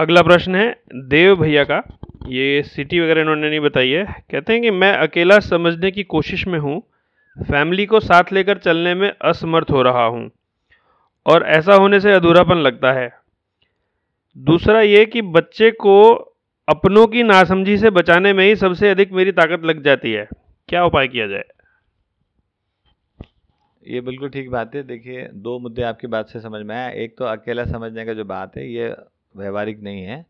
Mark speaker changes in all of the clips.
Speaker 1: अगला प्रश्न है, देव भैया का। ये सिटी वगैरह इन्होंने नहीं बताई है। कहते हैं कि मैं अकेला समझने की कोशिश में हूँ, फैमिली को साथ लेकर चलने में असमर्थ हो रहा हूँ, और ऐसा होने से अधूरापन लगता है। दूसरा ये कि बच्चे को अपनों की नासमझी से बचाने में ही सबसे अधिक मेरी ताकत लग जाती है। क्या उपाय किया जाए?
Speaker 2: ये बिल्कुल ठीक बात है। देखिए, दो मुद्दे आपकी बात से समझ में आया एक तो अकेला समझने का जो बात है, ये व्यवहारिक नहीं है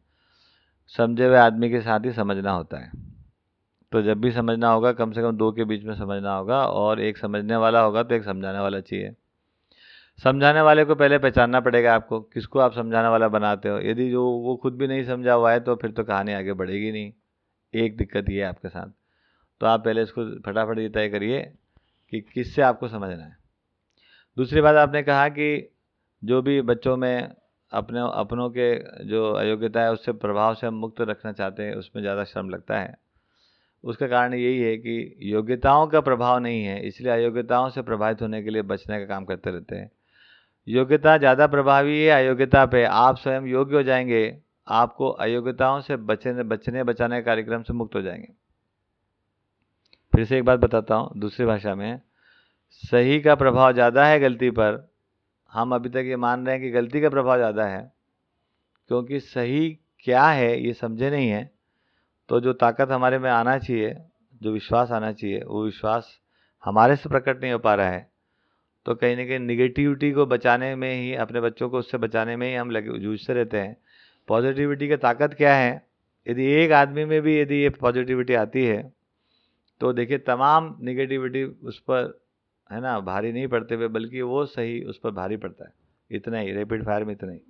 Speaker 2: समझे हुए आदमी के साथ ही समझना होता है। तो जब भी समझना होगा, कम से कम दो के बीच में समझना होगा और एक समझने वाला होगा तो एक समझाने वाला चाहिए। समझाने वाले को पहले पहचानना पड़ेगा आपको, किसको आप समझाने वाला बनाते हो। यदि जो वो खुद भी नहीं समझा हुआ है तो फिर तो कहानी आगे बढ़ेगी नहीं। एक दिक्कत ये है आपके साथ। तो आप पहले इसको फटाफट ये तय करिए कि किससे आपको समझना है। दूसरी बात आपने कहा कि जो भी बच्चों में अपने, अपनों के जो अयोग्यता है, उससे प्रभाव से हम मुक्त रखना चाहते हैं, उसमें ज़्यादा श्रम लगता है। उसका कारण यही है कि योग्यताओं का प्रभाव नहीं है, इसलिए अयोग्यताओं से प्रभावित होने के लिए बचने का काम करते रहते हैं। योग्यता ज़्यादा प्रभावी है, अयोग्यता पे आप स्वयं योग्य हो जाएँगे, आपको अयोग्यताओं से बचने बचने, बचाने कार्यक्रम से मुक्त हो जाएँगे। फिर से एक बात बताता हूँ, दूसरी भाषा में, सही का प्रभाव ज़्यादा है गलती पर हम अभी तक ये मान रहे हैं कि गलती का प्रभाव ज़्यादा है, क्योंकि सही क्या है ये समझे नहीं है तो जो ताकत हमारे में आना चाहिए, जो विश्वास आना चाहिए, वो विश्वास हमारे से प्रकट नहीं हो पा रहा है। तो कहीं ना कहीं निगेटिविटी को बचाने में ही, अपने बच्चों को उससे बचाने में ही हम लगे, जूझते रहते हैं। पॉजिटिविटी की ताकत क्या है? यदि एक आदमी में भी यदि ये पॉजिटिविटी आती है तो देखिए तमाम निगेटिविटी उस पर है ना, भारी नहीं पड़ते हुए, बल्कि वो सही उस पर भारी पड़ता है। इतना ही रेपिड फायर में इतना ही।